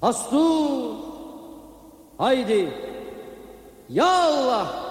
Hastur. Haydi. Ya Allah.